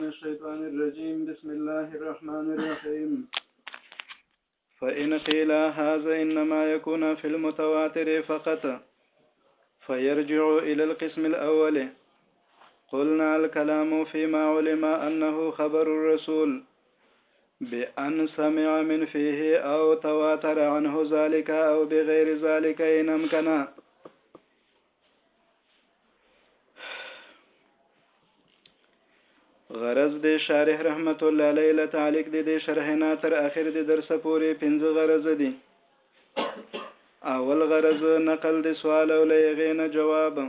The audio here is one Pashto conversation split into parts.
من الشيطان الرجيم بسم الله الرحمن الرحيم فإن قيل هذا إنما يكون في المتواتر فقط فيرجع إلى القسم الأول قلنا الكلام فيما علم أنه خبر الرسول بأن سمع من فيه أو تواتر عنه ذلك أو بغير ذلك إن أمكن غرض د شارح رحمت الله علیه له تعلق د دې شرح نه تر اخر د درس پورې پنځه غرض دي اول غرض نقل د سوال او لغې نه جواب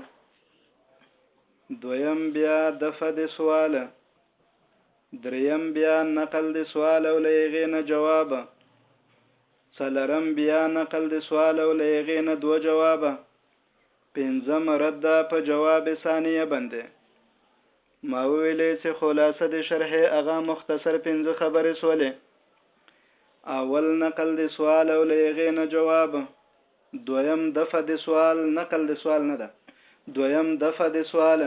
دویم بیا دفع د سوال دریم بیا نقل د سوال او لغې نه جواب څلرم بیا نقل د سوال او لغې نه دو جواب پنځمه رد په جواب ثانیه بندې ما وویلې چې خلاصه د شرحې هغه مختصر پنځه خبرې سولې اول نقل د سوال او له هغې نه جواب دویم دفع د سوال نقل د سوال نه ده دویم دفع د سوال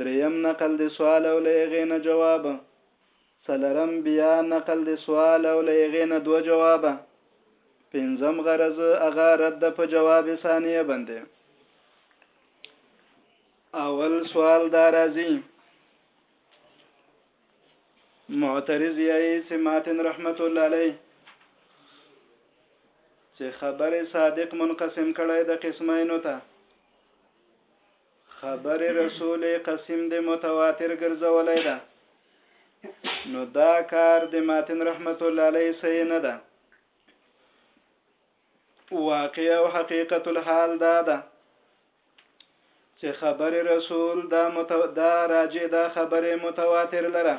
دریم نقل د سوال او له هغې نه جواب څلورم بيا نقل د سوال او له هغې نه دوه جوابه. پنځم غرض هغه رد ده په جواب ثانيه باندې. اول سوال دا راځي معترض یې سماتن رحمت الله علیه چې خبره صادق منقسم کړی د قسمینو ته خبر رسول قسم دې متواتر ګرځولی ده نو دا کار د ماتن رحمت الله علیه صحیح نه ده واقع او حقیقت الحال دا ده چې خبر رسول دا متو... دا راجع دا خبره متواتر لره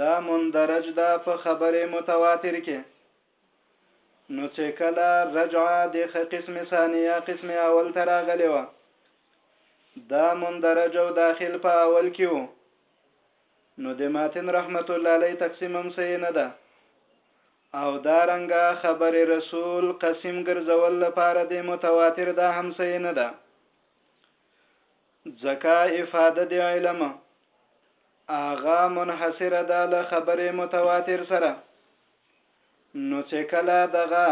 دا مندرج دا په خبره متواتر کې نو چې کله رجعه د خ قسم ثاني یا قسم اول ته راغلې وه دا مندرج او داخل په اول کې وو نو د ماتن رحمت الله علیه تقسیم هم صحیح نه ده او دا رنګه خبر رسول قسم ګرځول لپاره د متواتر دا هم صحیح نه ده ځکه افاده د علم اغا منحصره ده له خبر متواتر سره نو چې کله دغه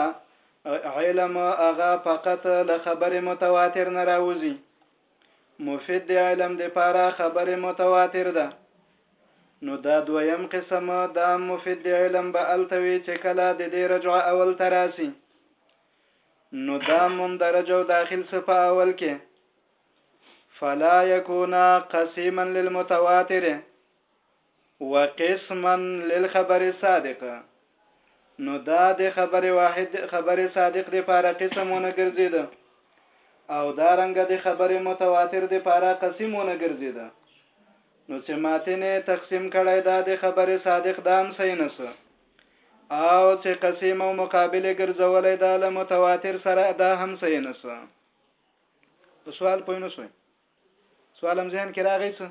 علم هغه فقط له خبر متواتر نه راوځي مفید دی علم د پاره خبر متواتر ده نو دا دویم قسم دا مفید دی علم به التوی چې کله د دې رجع اول تراسي نو دا مندرج او داخل صفه اول کې فلا يكون قسيما للمتواتر وقسما للخبر صادق نو دا د خبر واحد خبر صادق د پاره قسم ونه ګرځید او دا رنګ د خبر متواتر د پاره قسم ونه ګرځید نو چې ماتنه تقسیم کړی دا د خبر صادق دام سینس او چې قسم او مقابل ګرځولې دا له متواتر سره دا هم سینس په سوال پوینوسوي سوالم ذهن کې راغی څه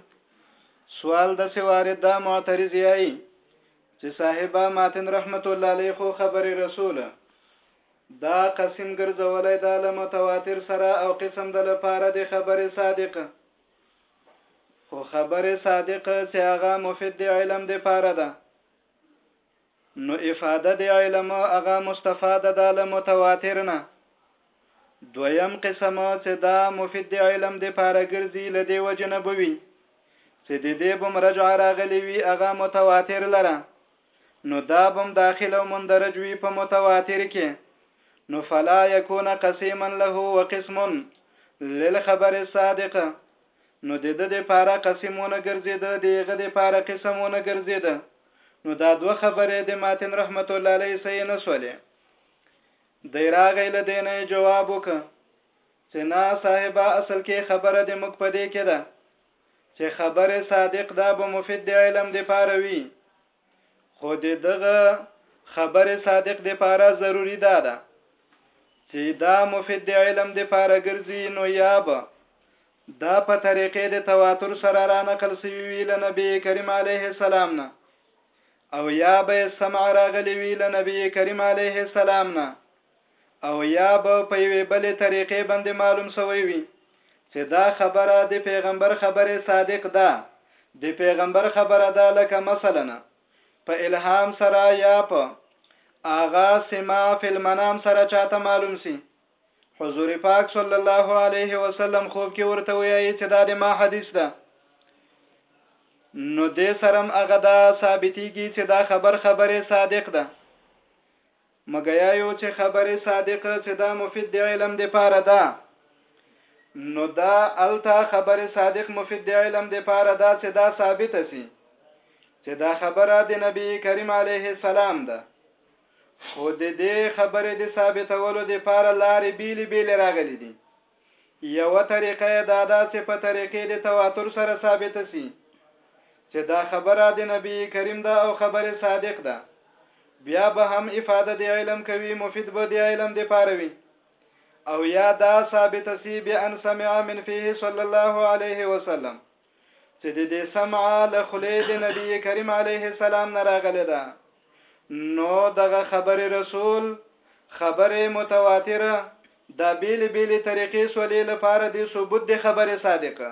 سوال د سوارد دا معترض یای چې صاحبہ ماتن رحمت الله علیه خو خبر رسول دا قسم ګرځولای دا له متواتر سره او قسم د لپاره د خبر صادقه خو خبر صادقه چې هغه مفید د علم د پاره ده نو افاده د علم هغه مستفاده ده له متواتر نه. دویم قسم چې دا مفید د علم د پاره ګرځي له دې وجې نه به وي چې د دې بم رجعه راغلي وي هغه متواتر لره نو دا بم داخل او مندرج وي په متواتر کې نو فلا یکون قسیما له وقسم للخبر الصادق نو دده د پاره قسم ونه ګرځېده د هغه د پاره قسم ونه ګرځېده نو دا دوه خبرې د ماتن رحمت الله علیه صحیح نه سولې دی راغی له دې نه جواب وکړه چې نه صاحبه اصل کې خبره د موږ په دې کې ده چې خبره صادق دا به مفید د علم د پاره وي خو د دغه خبرې صادق د پاره ضروری دا ده چې دا مفید د علم د پاره ګرځي نو یا به دا په طریقې د تواتر سره را نقل سوي وی له نبی کریم علیه السلام نه او یا به سمع راغلی وی له نبی کریم علیه السلام نه او یا به په یوې بلې طریقې باندې معلوم شوی وي چې دا خبره د پیغمبر خبره صادق ده د پیغمبر خبره ده لکه مثلا په الهام سره یا په آغا سما فی المنام سره چاته معلوم سی حضور پاک صلی الله علیه وسلم خوب کې ورته وایي چې دا د ما حدیث ده نو دې سرم هغه دا ثابتېږي چې دا خبر خبره صادق ده مګيا يو چه خبره صادقه چه دا مفيد د علم د پاره ده نو دا التا خبره صادق مفيد د علم د پاره ده چه دا ثابت سي چه دا خبره د نبي کريم عليه السلام ده خو د دې خبره د ثابتولو د پاره لارې بيلي بيلي راغلي دي یوه طریقه یې دا ده چې په طریقې د تواتر سره ثابته سي چې دا خبره د نبي کریم ده او خبر صادق ده بیا به هم افاده د علم کوي مفید به د علم د پاره وي او یا دا ثابته سي بأن سمع من فيه صلی الله علیه وسلم چې د دې سمعه له خولې د نبي کریم علیه السلام نه راغلې ده نو دغه خبرې رسول خبرې متواتره دا بیلې بیلې طریقې سولې لپاره د ثبوت د خبرې صادقه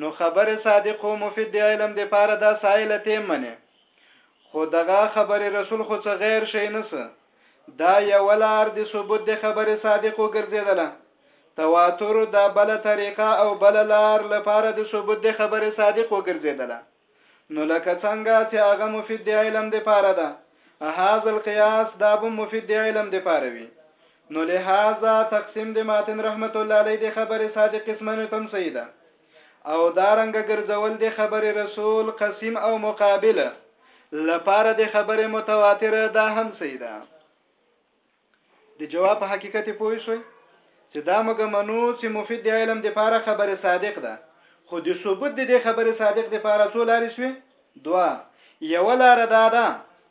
نو خبرې صادق او مفید د علم د پاره دا سایله تیم منه خو دغه خبرې رسول خو څه غیر شي نه څه دا یو لار د ثبوت د خبر صادق وګرځیدله تواتر دا بل طریقه او بل لار لپاره د ثبوت د خبر صادق وګرځیدله نو لکه څنګه چې هغه مفید دی علم د پاره ده هاذ القياس دا به مفید دی علم د پاره وي نو لهذا تقسیم د ماتن رحمت الله علیه د خبر صادق قسمانو تم سیده او دا رنګه ګرځول د خبر رسول قسیم او مقابل لپاره د خبر متواتر دا هم صحیح ده د جواب په حقیقت پوه شوي چې دا موږ منو چې مفید د علم د پاره خبر صادق ده خو د ثبوت د خبر صادق د پاره څو لارې شوي دوا یو لار دا ده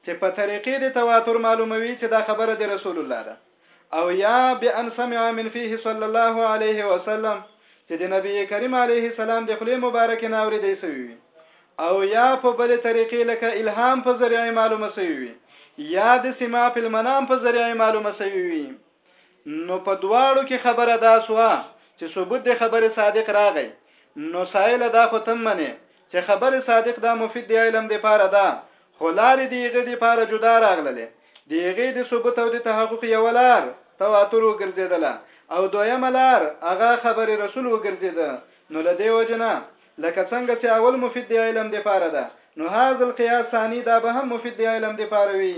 چې په طریقې د تواتر معلوموي چې دا خبره د رسول الله ده او یا بان سمع من فيه صلی الله علیه وسلم چې د نبی کریم علیه السلام د خلی مبارک نه اوریدې سوی وي او یا په بل طریقې لکه الهام په ذریعه معلومه سوی وي یا د سماع په منام په ذریعه معلومه سوی وي نو په دواړو کې خبره دا سوه چې ثبوت د خبره صادق راغی نو سائل دا خو تم منه چې خبره صادق دا مفید دی علم دی پاره دا خو لارې دیغه دی پاره جدا راغله د هغې د ثبوت او د تحقق یو لار تواتر وګرځیدله او دویمه لار هغه خبر رسول وګرځیده نو لدې وجنه لکه څنګه چې اول مفید د علم د پاره ده نو هاذ القیاس ثانی دا به هم مفید د علم د پاره وي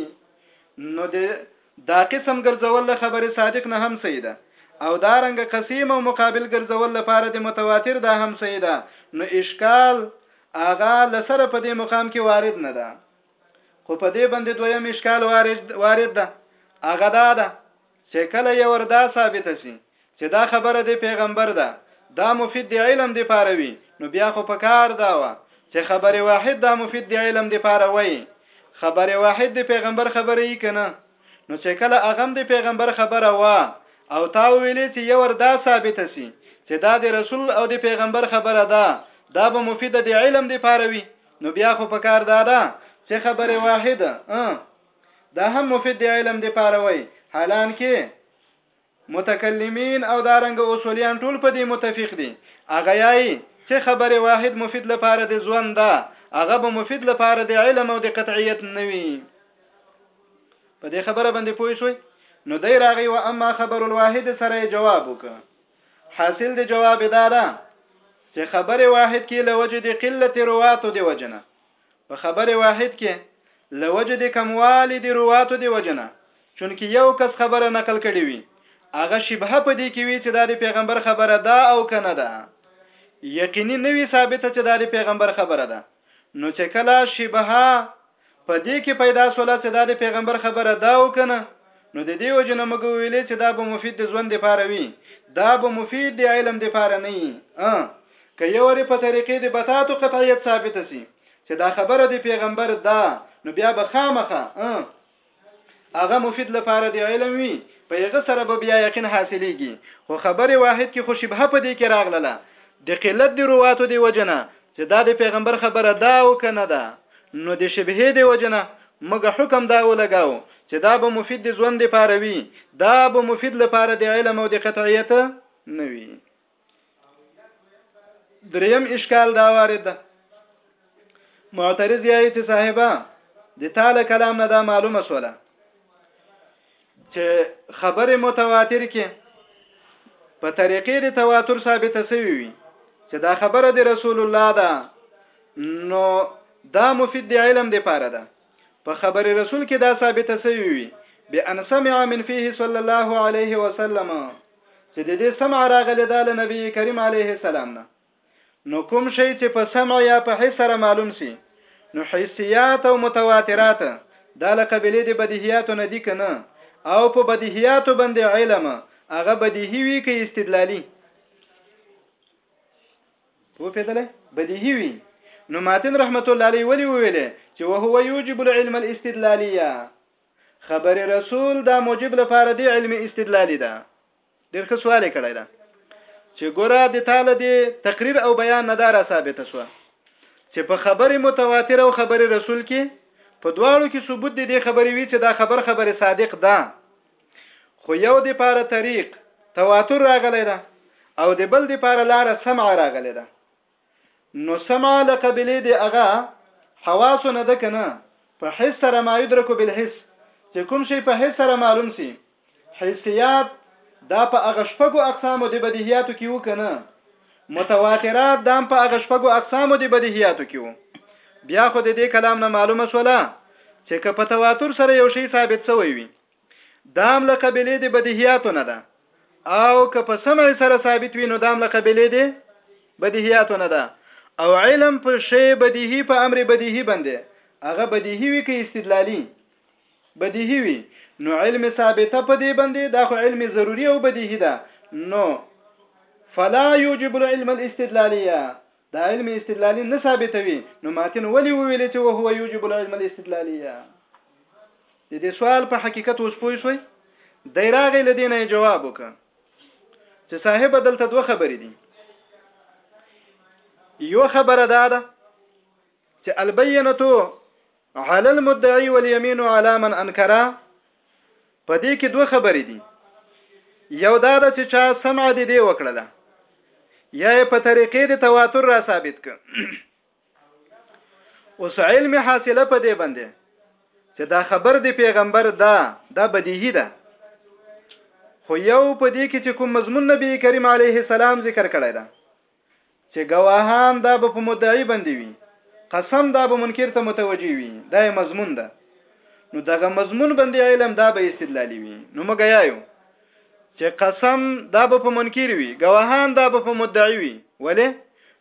نو د دا قسم ګرځول له خبر صادق نه هم صحیح ده او دا رنګ قسیم او مقابل ګرځول لپاره د متواتر دا هم صحیح ده نو اشکال اغا لسره په دې مقام کې وارد نه ده خو په دې باندې دویم اشکال وارد ده هغه دا ده چې کله یو وردا ثابت سي چې دا خبره د پیغمبر ده دا مفید دی علم دی پاره وي نو بیا خو په کار دا و چې خبره واحد دا مفید دی علم دی پاره وي خبره واحد دی پیغمبر خبره یې کنه نو چې کله اغم دی پیغمبر خبره وا او تا ویلې چې یو وردا ثابت سي چې دا د رسول او د پیغمبر خبره ده دا به مفید دی علم دی پاره وي نو بیا خو په کار دا ده چې خبره واحده دا هم مفید دی علم دی پاره وای حالان کې متکلمین او دارنګ اصولیان ټول په دې متفق دي اغه یای چې خبره واحد مفید لپاره د ژوند ده هغه به مفید لپاره د علم او د قطعیت نوي په دې خبره باندې پوه شوي نو دی راغی و اما خبر الواحد سره جواب وکړه حاصل د جواب دا ده چې خبر واحد کې لوجه د قلت رواتو دی وجنه په خبر واحد کې لوجه د کموالي د رواتو دی وجنه چونکی یو کس خبره نقل کړي وي هغه شبهه په دې کې وي چې دا د پیغمبر خبره ده او کنه ده یقیني نه وي ثابته چې دا د پیغمبر خبره ده نو چې کله شبهه په دې کې پیدا سوله چې دا د پیغمبر خبره ده او کنه نو د دې وجه نه موږ ویلې چې دا به مفید د ژوند لپاره وي دا به مفید د علم لپاره نه وي که یو ری په طریقې د بتاتو قطعیت ثابت سي چې دا خبره د پیغمبر ده نو بیا به خامخه هغه مفید لپاره دی علم وي په هغه سره به بیا یقین حاصلېږي خو خبره واحد کې خو شبهه په دې کې راغله د قلت د رواتو دی وجنه چې دا د پیغمبر خبره ده او که نه ده نو د شبهه دی وجنه موږ حکم دا ولګاو چې دا به مفید د ژوند لپاره وي دا به مفید لپاره د علم او د قطعیت نه وي دریم اشکال دا وارد ده معترض یې چې صاحبہ د تعالی کلام نه دا معلومه سوله چې خبره متواتر کې په طریقې د تواتر ثابت شوی وي چې دا خبره د رسول الله ده نو دا مفید دی علم دی پاره ده په خبر رسول کې دا ثابت شوی وي بان سمع من فيه صلى الله عليه وسلم چې د دې سمع راغلی دا له نبی کریم علیه السلام نه نو کوم شی چې په سمع یا په حس سره معلوم سي نو حسیات او متواترات دا له قبیله د بدیهیاتو نه دي کنه او په بدیهیاتو باندې علم هغه بدیهی وی کې استدلالی په پیدله بدیهی وی نو ماتن رحمت الله علیه ولی ویله چې وهو یوجب العلم الاستدلالیه خبر رسول دا موجب لپاره دی علمي استدلالي ده ډېر ښه سوال کړی ده چې ګوره د تعالی دی تقریر او بیان نه دارا ثابت شو چې په خبره متواتر او خبر رسول کې په دواړو کې ثبوت دی د خبرې وی چې دا خبر خبره صادق ده خو یو د پاره طریق تواتر راغلی ده او د بل د پاره لار سمع راغلی ده نو سمع له قبیلې د هغه حواسو نه ده که نه؟ په حس سره ما یدرک بالحس چې کوم شی په حس سره معلوم سي. حسیات دا په هغه شپږو اقسامو د بدیهیاتو کې وو که نه؟ متواترات دا هم په هغه شپږو اقسامو د بدیهیاتو کې وو. بیا خو د دې کلام نه معلومه شوله چې که په تواتر سره یو شی ثابت سوی وي دام له قبیلې د بدیهیاتو نه ده او که په سمع سره ثابت وي نو دام له قبیلې د بدیهیاتو نه ده او علم په شی بدیهی په امر بدیهی باندې هغه بدیهی وی که استدلالی بدیهی وی نو علم ثابته په دې باندې دا خو علم ضروری او بدیهی ده نو فلا یوجب العلم الاستدلالیه دا علم استدلالي نه ثابتوي نو ماتن ولي وویل چې وهو یوجب العلم الاستدلالیه د دې سوال په حقیقت اوس پوه شوي دی راغی لدینه جواب وکړه چې صاحب دلته دوه خبرې دي یو خبره دا ده چې البینه علی المدعی والیمین علی من انکرا په دې کې دوه خبرې دي یو دا ده چې چا سمع دې دې وکړله یا یې په طریقې د تواتر را ثابت ک اوس علم حاصله په دې باندې چې دا خبر دی پیغمبر دا دا بدیهی ده خو یو په دې کې چې کوم مضمون نبی کریم علیه السلام ذکر کړی ده چه ګواهان دا به په مدعی باندې وی قسم دا به منکر ته متوجی وی دا یې مضمون ده نو دغه مضمون باندې علم دا به استدلالی وی نو مګه یایو چې قسم دا به په منکر وي گواهان دا به په مدعي وي ولی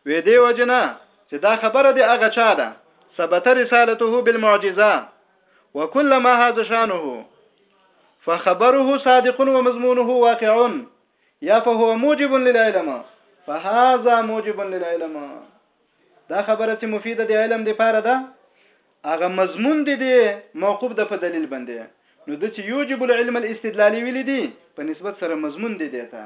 وې دی وجنه چې دا خبره دی هغه چا ده ثبت رسالته بالمعجزه وكلما هذا شانه فخبره صادق ومضمونه واقع یا فهو موجب للعلم فهذا موجب للعلم دا خبره چې مفیده د علم د پاره ده هغه مضمون دی دی موقوف د په دلیل باندې نو د چې یوجب العلم الاستدلالي ویل دي په نسبت سره مضمون دی دی ته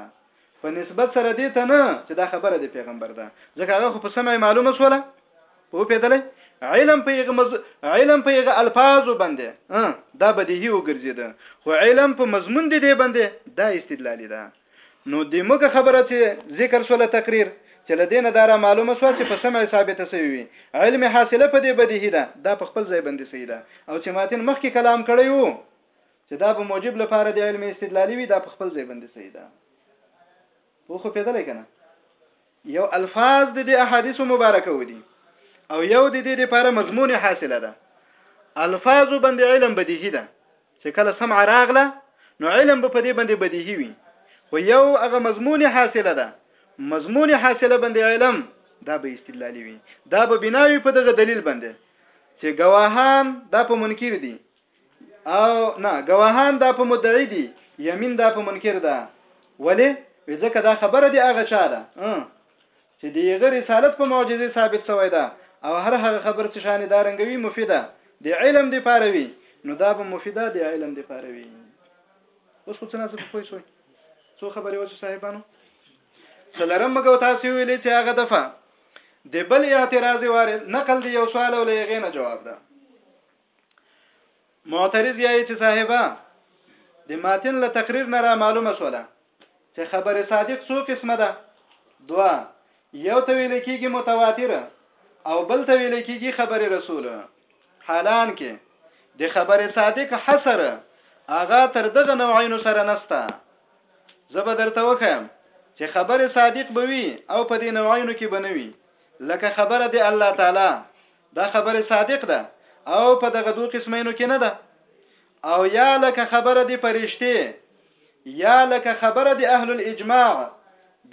په نسبت سره دی ته نه چې دا خبره د پیغمبر ده ځکه هغه خو په سمع معلومه سوله پوپیدلی علم په یغه مز... علم په یغه الفاظو باندې اه دا بدیهی وګرځیده خو علم په مضمون دې دې باندې دا استدلالی ده نو دې موږ خبره چې ذکر سول تقریر چې لدې نه دارا معلومه سو چې په سمع ثابت سوی وي علم حاصله په دې بدیهی ده دا په خپل ځای باندې صحیح ده او چې ماتن مخکې کلام کړی وو چې دا به موجب لپاره د علم استدلالی وي دا په خپل ځای باندې صحیح ده پوخو پیدلې کنه یو الفاظ د دې احادیث مبارکه ودی او یو د دې لپاره مضمون حاصله ده الفاظ بند علم بدیهی ده چې کله سمع راغله نو علم به په دې باندې بدیهی وي خو یو هغه مضمون حاصله ده مضمون حاصله بند علم دا به استدلالي وي دا به بناوي په دغه دلیل باندې چې گواهان دا په منکر دي او نه گواهان دا په مدعی دي یمین دا په منکر ده ولی ځکه دا خبره دی هغه چا ده چې دی غیر رسالت په معجزه ثابت شوی ده او هر هغه خبر چې شان دارنګوي مفیده دی علم دی پاروي نو دا به مفیده دی علم دی پاروي اوس خو څنګه څه پوه شوي څو خبرې وځو صاحبانو څلرم مګو تاسو ویلې چې هغه دفعه د بل اعتراض وارد نقل دی یو سوال او لغې نه جواب ده معترض یې چې صاحبه د ماتن له تقریر نه را معلومه شوله چې خبر صادق څو قسمه ده دوا یو ته ویل کېږي متواتر او بل ته ویل کېږي خبر رسول حالان کې د خبر صادق حصر هغه تر دغه نوعینو سره نسته زه به درته وخم چې خبر صادق به وي او په دې نوعینو کې بنوي لکه خبره د الله تعالی دا خبره صادق ده او په دغه دوه قسمینو کې نه ده او یا لکه خبره دی پرشته یا لکه خبره دی اهل الاجماع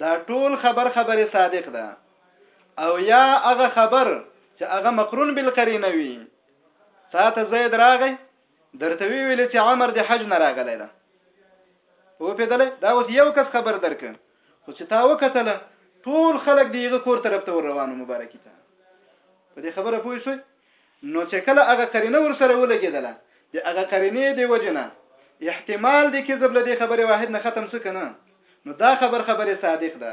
دا ټول خبر خبره صادق ده او یا هغه خبر چې هغه مقرون بالقرینه وي ساته زید راغی درته وی ویل چې عمر د حج نه راغلی ده په پیدله دا اوس یو کس خبر درک خو چې تا وکتل ټول خلک دیغه کور طرف ته روانو مبارکي ته په دې خبره پوه شوي نو چې کله هغه قرینه ور سره ولګیدله د هغه قرینې دی وجنه احتمال دی کذب لدی خبره واحد نه ختم سکنه نو دا خبر خبره صادق ده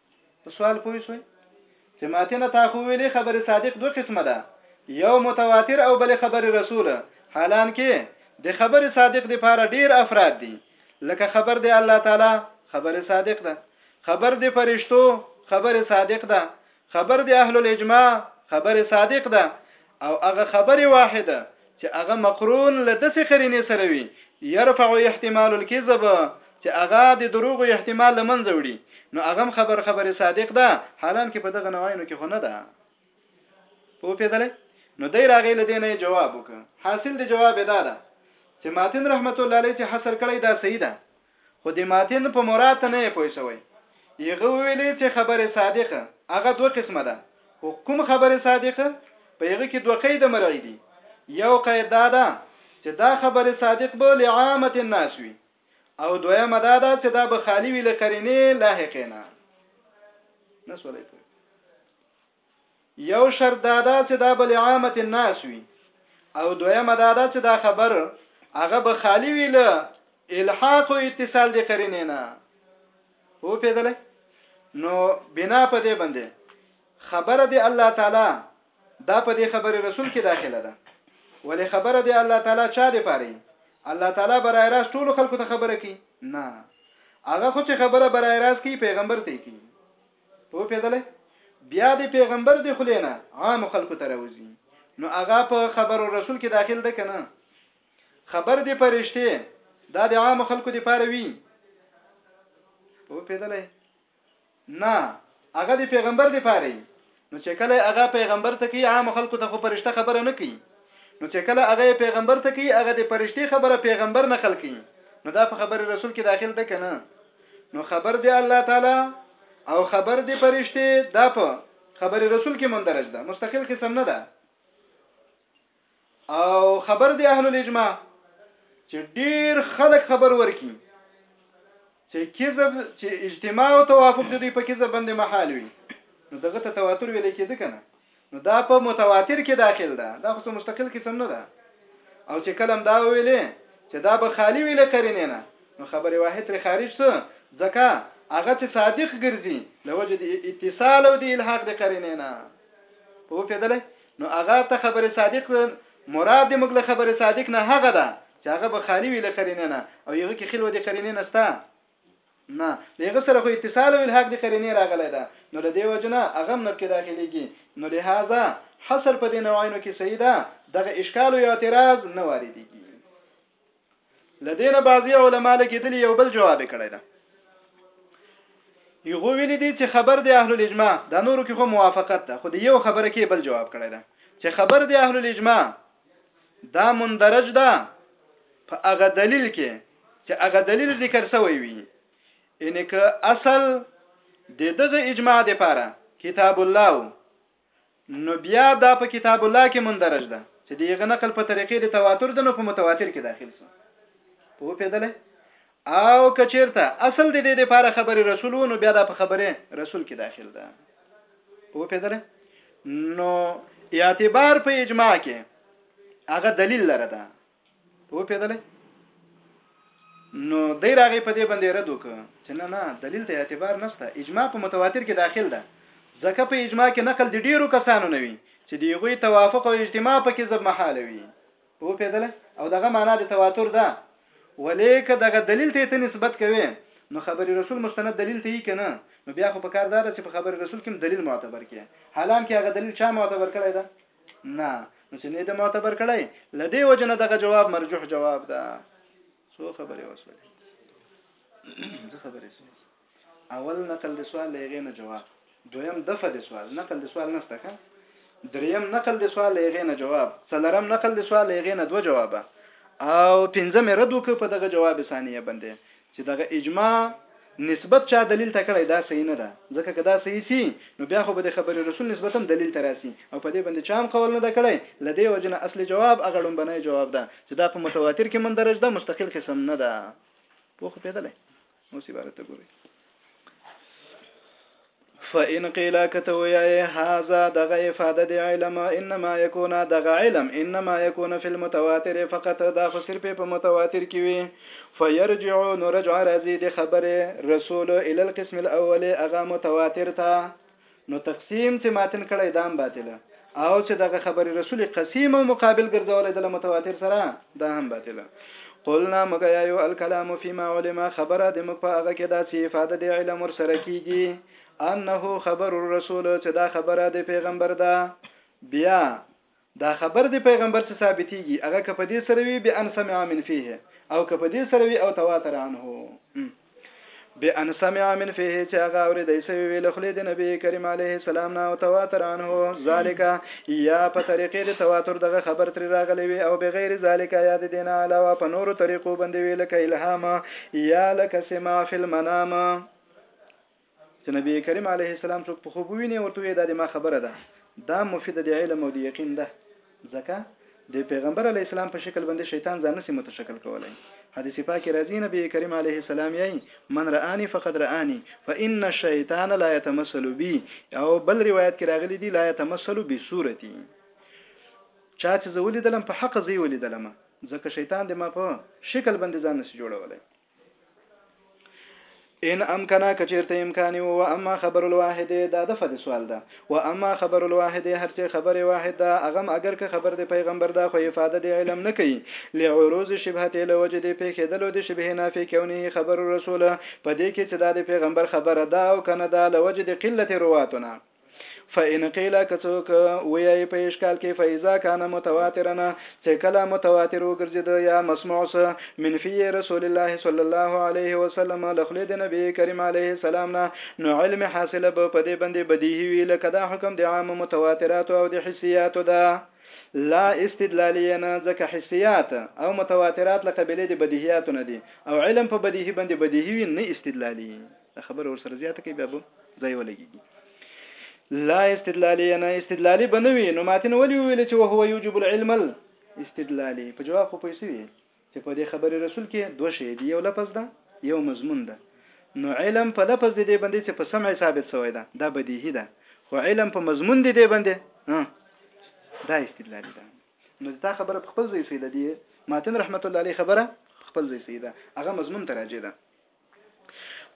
په سوال پوه شوي چې ماتنه تا خو ویلې خبر صادق دوه قسمه ده یو متواتر او بل خبر رسول حالان کې د خبر صادق د پاره ډیر افراد دي لکه خبر د الله تعالی خبر صادق ده خبر د فرشتو خبر صادق ده خبر د اهل الاجماع خبر صادق ده او هغه خبر واحد چې هغه مقرون له دسې قرینې سره وي يرفع احتمال الكذب چې هغه د دروغو احتمال لمنځه وړي نو هغه خبر خبر صادق ده حالان کې په دغه نواینو کې خونه ده په پیدلې نو دای راغی لدینه جواب وک حاصل د جواب ادا ده چې ماتن رحمت الله علیه چې حصر کړی دا صحیح ده خو د ماتن په مراد ته نه يې پوه شوی. يغه وويلې چې خبر صادقه هغه دوه قسمه ده. خو کوم خبر صادقه؟ په يغه کې دوه قيده مرعي دي. يو قيد دا ده چې دا خبر صادق به لعامة الناس وي او دويمه دا ده چې دا به خالي وي له قرينې لاحقې نه. نه سولې پوه. یو شرط دا ده چې دا به لعامت الناس وي او دویمه دا ده چې دا خبر هغه به خالی وي له الحاق او اتصال د قرینې نه هو پیدلې نو بنا په دې باندې خبره دی الله تعالی دا په دې خبره رسول کې داخله ده ولې خبره دی الله تعالی چا دی پاره الله تعالی برای راست ټول خلکو ته خبره کوي نه هغه خو چې خبره برای راست کوي پیغمبر ته کوي پوپېدلی بيا دې پېغمبر دې خولې نه عامو خلکو ته راوځي نو هغه په خبر الرسول کې داخل ده کنه خبر دې پرشته دا د عامو خلکو دې پاره وي پوپېدلی نه هغه د پیغمبر دی پاره نو چې کله هغه پیغمبر ته کوي عام خلکو ته خو پرشته خبره نه کوي نو چه کله هغه یې پیغمبر ته کوي هغه د فرشتې خبره پیغمبر نقل کوي نو دا په خبر رسول کې داخل ده کنه نو خبر د الله تعالی او خبر د فرشتې دا په خبر رسول کې مندرج ده مستقل قسم نه ده او خبر د اهل الاجماع چې ډیر خلک خبر ورکي چه کذب چه اجتماع او توافق د دوی په کذب باندې محال وي نو دغه ته تواتر ویل کېده کنه نو دا په متواتر کې داخل ده دا خو مستقل قسم نه ده او چې کلم دا ویلې چې دا به خالی ویلې قرینه نه نو خبر واحد تر خارج سو ځکه هغه چې صادق ګرځي لوجه د اتصال او د الحاق د قرینه نه په پیدلې نو هغه ته خبر صادق مراد موږ له خبر صادق نه هغه ده چې هغه به خالي وي له قرینې نه او هغه کې خلوه د قرینې نه ستا نه د هغه سره خو اتصال او الحاق د قرینې راغلی ده نو له دې وجنه هغه نب کې داخليږي نو لهذا حصر په دې نوعینو کې صحیح ده دغه اشکال او اعتراض نه واردېږي لدینه بعضی علما لګیدلی یو بل جواب کړی دا یو ویل دي چې خبر دی اهل الاجماع دا نورو کې خو موافقت ده خو دی یو خبره کې بل جواب کړی دا چې خبر دی اهل الاجماع دا مندرج ده په هغه دلیل کې چې هغه دلیل ذکر شوی وي ان که اصل د دغه اجماع د پاره کتاب الله نو بیا دا په کتاب الله کې مندرج ده چې دغه نقل په طریقې د تواتر د نو په متواتر کې داخل سو په پیدلې او که چیرته اصل د دې لپاره خبرې رسول و نو بیا دا په خبرې رسول کې داخل ده په پیدل نو اعتبار په اجماع کې هغه دلیل لره ده په پیدل نو دی راغی په دې باندې رد وک چې نه نه دلیل ته اعتبار نشته اجماع په متواتر کې داخل ده ځکه په اجماع کې نقل د ډیرو کسانو نه وي چې دیغوی توافق او اجتماع پکې زب محالوي وپېدله او دغه مانا د تواتر ده ولې که دغه دلیل ته یې ته نسبت کوې نو خبر رسول مستند دلیل ته یی که نه نو بیا خو پکار داده چې په خبر رسول کې هم دلیل معتبر کړې حالان کې هغه دلیل چا معتبر کړی ده نه نو چې نه د معتبر کړی لدې وجه نه دغه جواب مرجوح جواب ده څو خبرې وسولې زه خبرې سمې اول نقل د سوال له هغې نه جواب دویم دفع د سوال نقل د سوال نسته که دریم نقل د سوال له هغې نه جواب څلرم نقل د سوال له هغې نه دوه جوابه او پنځم یې رد وکړ په دغه جواب ثانیه باندې چې دغه اجماع نسبت چا دلیل ته کړی دا صحیح نه ده ځکه که دا صحیح سي نو بیا خو به د خبرې رسول نسبت هم دلیل ته راسي او په دې باندې چا هم قول نه ده کړی له دې وجې نه اصلي جواب هغه ړومبنی جواب ده چې دا په متواتر کې مندرج ده مستقل قسم نه ده پوه خو پېدلی نو سی عبارت ګورئ فإن قيل كتويا هذا دغ افاده دی علم انما يكون دغ علم انما يكون في المتواتر فقط دا خو صرف په متواتر کې وي فيرجع نرجع رازي د خبره رسول الى القسم الاول اغه متواتر تا نو تقسیم چه ماتن کړی دام باطله او چه دغه خبر رسول قسیم او مقابل ګرځولې دله متواتر سره دا هم باطله قلنا مګیا یو الکلام فيما علم خبره د مګ په هغه کې دا چې ifade د علم ور سره کیږي انه خبر الرسول چې دا خبره د پیغمبر ده بیا دا خبر د پیغمبر څخه ثابتیږي هغه که په دې سره وي بأن سمع من فيه او که په دې سره وي او تواتر عنه بأن سمع من فيه چې هغه اوریدای سوی وي له خولې د نبي کریم علیه السلام نه او تواتر عنه ذالک یا په طریقې د تواتر دغه خبر ترې راغلی وي او بغیر ذالک یا د دې نه علاوه په نورو طریقو باندې وي لکه الهام یا لکه سماع فی المنام چې نبی کریم علیه السلام څوک په خوب ویني ورته وي دا د ما خبره ده دا مفید د علم او د یقین ده ځکه د پیغمبر علی السلام په شکل باندې شیطان ځان نسی متشکل کولای حدیث پاک راځي نبی کریم علیه السلام یې من رآنی فقد رآنی فإن الشیطان لا يتمثل بي او بل روایت کې راغلي دي لا يتمثل بصورتي چا چې زه ولیدلم په حق زه ولیدلم ځکه شیطان د ما په شکل باندې ځان نسی جوړولای ان امکنا کچیرته امکان وو و اما خبر الواحد دا د فد سوال ده و اما خبر الواحد هر چې خبر واحد ده اغم اگر که خبر د پیغمبر دا خو افاده د علم نه کوي لعروض شبهته لوجد پیښیدلو د شبهه نافی کونه خبر الرسول په دې کې چې دا د پیغمبر خبره ده او کنه دا لوجد قلت رواتنا فإن قيل کڅوک ویای په اشکال کې فإذا كان متواترا چې کله متواتر وګرځید یا مسموع من فی رسول الله صلی الله علیه وسلم لخل د نبی کریم علیه السلام نه نو علم حاصل به په دې باندې بدیهی وی لکه دا حکم د عام متواترات او د حسیات ده لا استدلالیه نه ځکه حسیات او متواترات له قبیله د بدیهیات نه دي او علم په بدیهی باندې بدیهی وي نه استدلالی دا خبره ورسره زیاته کوي بیا به ځای ولګيږي لا استدلالي نه استدلالي بنوي نو ماتن ولي ویل چې وهو یوجب العلم الاستدلالي په جواب خو پیسې وي چې په دې خبره رسول کې دوه شی دی یو لفظ ده یو مضمون ده نو علم په لفظ دې باندې چې په سمع ثابت شوی ده دا بدیهی ده خو علم په مضمون دې باندې دا استدلالي ده نو دا خبره په خپل ځای سیده دی ماتن رحمت الله علیه خبره خپل ځای سیده هغه مضمون تراجه ده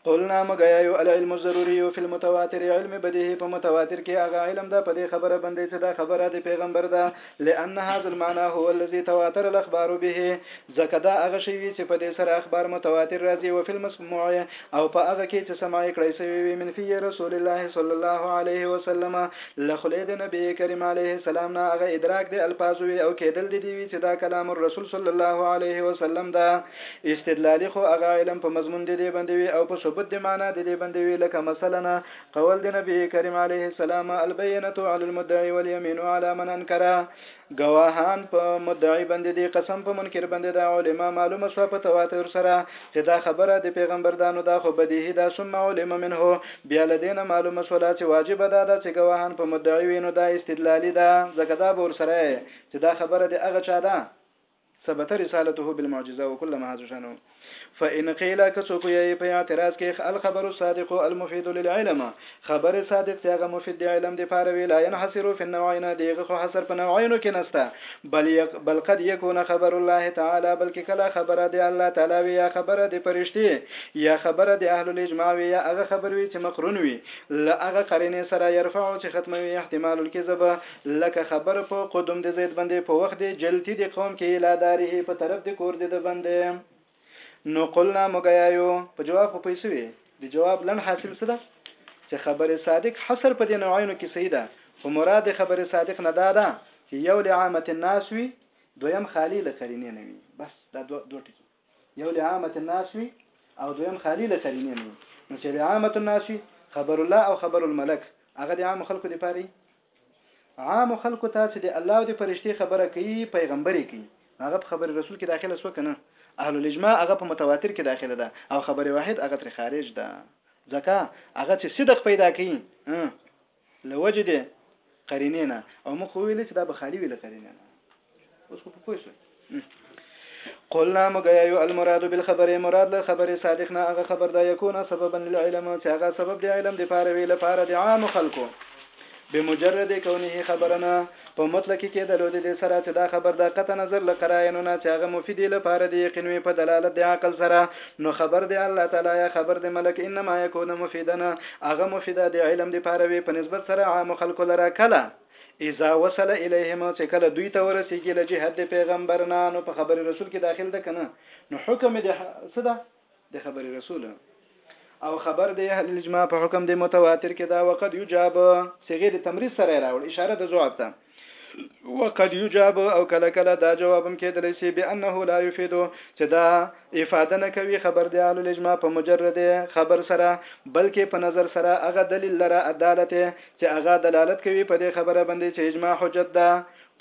قلنا مګیا یو العلم الضروری فی المتواتر علم بدیه په متواتر کې هغه علم ده په دې خبره باندې چې دا خبره د پیغمبر ده لئن هذا المعنى هو الذي تواتر الاخبار به ځکه دا هغه شی وی چې په دې سره اخبار متواتر راځي او فلم مسموع او په هغه کې چې سماع کړی شوی وی من فی رسول الله صلی الله علیه وسلم لخلی د نبی کریم علیه السلام نه هغه ادراک د الفاظ وی او کېدل دی وی چې دا کلام الرسول صلی الله علیه وسلم ده استدلالي خو هغه علم په مضمون ددې باندې وي او په ثبوت د معنی ددې باندې وي لکه مثلا قول د نبي کریم علیه السلام البینه علی المدعی والیمین علی من انکر گواهان په مدعی باندې دي قسم په منکر باندې دا علما معلومه سو په تواتر سره چې دا خبره د پیغمبر دانو دا خو بدیهی دا ثم علم منه بیا لدین معلومه سو چې واجب ده دا چې گواهان په مدعی وینو دا استدلالی ده ځکه دا بور سره چې دا خبره د هغه چا ده ثبت رسالته بالمعجزه وكل ما هذا شانه فان قيل كسوك يي په اعتراض کې الخبر الصادق المفيد للعلم خبر صادق چې هغه مفید دی علم دی پاره وی لا ينحصر في النوعين دیغه خو حصر په نوعینو کې نستا بل يق بل قد يكون خبر الله تعالی بلکې کله خبره دی الله تعالی وی یا خبره دی پرشتي یا خبره دی اهل الاجماع وی یا هغه خبر وی چې مقرون وی لا هغه قرینه سره يرفع چې ختموي احتمال الكذب لکه خبر په قدوم د زید بندې په وخت دې جلتی دې قوم کې الی داره په طرف دې کور دې د بندې نو قلنا مګیایو په جواب خو پیسو وي د جواب لن حاصل څه ده چې خبر صادق حصر په دې نوعینو کې صحیح ده خو مراد خبر صادق نه دا ده چې یو لعامت الناس وي دویم خالی له قرینې نه وي بس دا دوه دوه ټکي یو لعامت الناس وي او دویم خالي له کلمې نه وي نو چې لعامت الناس وي خبر الله او خبر الملک هغه د عام خلکو لپاره عام خلکو ته چې د الله او د فرشتي خبره کوي پیغمبري کوي هغه په خبر رسول کې داخله سو کنه اهل الاجماع هغه په متواتر کې داخله ده او خبر واحد هغه تر خارج ده ځکه هغه چې صدق پیدا کوي له وجې دې قرینې نه او موږ خو ویلې چې دا به خالي وي له قرینې نه اوس خو په پوه شوي قلنا مګیایو المراد بالخبر مراد له خبر صادق نه هغه خبر دا یکونه سببا للعلم چې هغه سبب دی علم دی پاره وی لپاره د عام خلکو بمجرد کونه خبرنا په مطلقي کې د لودې دې سره چې دا خبر د قطع نظر له قرائنو نه چې هغه مفیدې له پاره دې یقین وي په دلالت د عقل سره نو خبر د الله تعالی یا خبر د ملک انما یکون مفیدا هغه مفیدا د علم د پاره وي په نسبت سره عام خلکو لره کله اذا وصل الیهم چې کله دوی ته ورسیږي له جهاد د پیغمبر نه نو په خبر رسول کې داخل ده کنه نو حکم د صدا د خبر رسول او خبر د اهل الاجماع په حکم د متواتر کې دا وقد یجاب صيغه د تمریز سره راوړ اشاره د جواب ته وقد يجاب او کله کله دا جوابم کېدلی سي بانه لا يفيد چې دا افاده نه کوي خبر دی اهل الاجماع په مجرد خبر سره بلکې په نظر سره هغه دلیل لره عدالت چې هغه دلالت کوي په دې خبره باندې چې اجماع حجت ده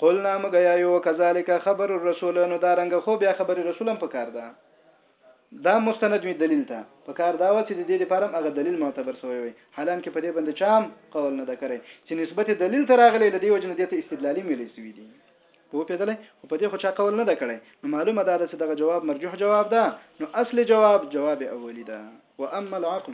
قلنا مګیا یو کذالک خبر الرسول نو دا رنګ خو بیا خبر رسولم پکار ده دا مستند وي دليل ته په کار دا وه چي ددې لپاره هم هغه دليل معتبر سوی وای حالان کي په دې باندي چا هم قول نه ده کری چي نسبت يې دليل ته راغلی لدې وجي نه دې ته استدلالي ويلی سوي دي پوه پېدلی خو په دې خو چا قول نه ده کړی نو معلومه دا ده چي دغه جواب مرجوح جواب ده نو اصل جواب جواب اولي ده واما العقل